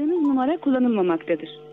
aradığınız numara kullanılmamaktadır.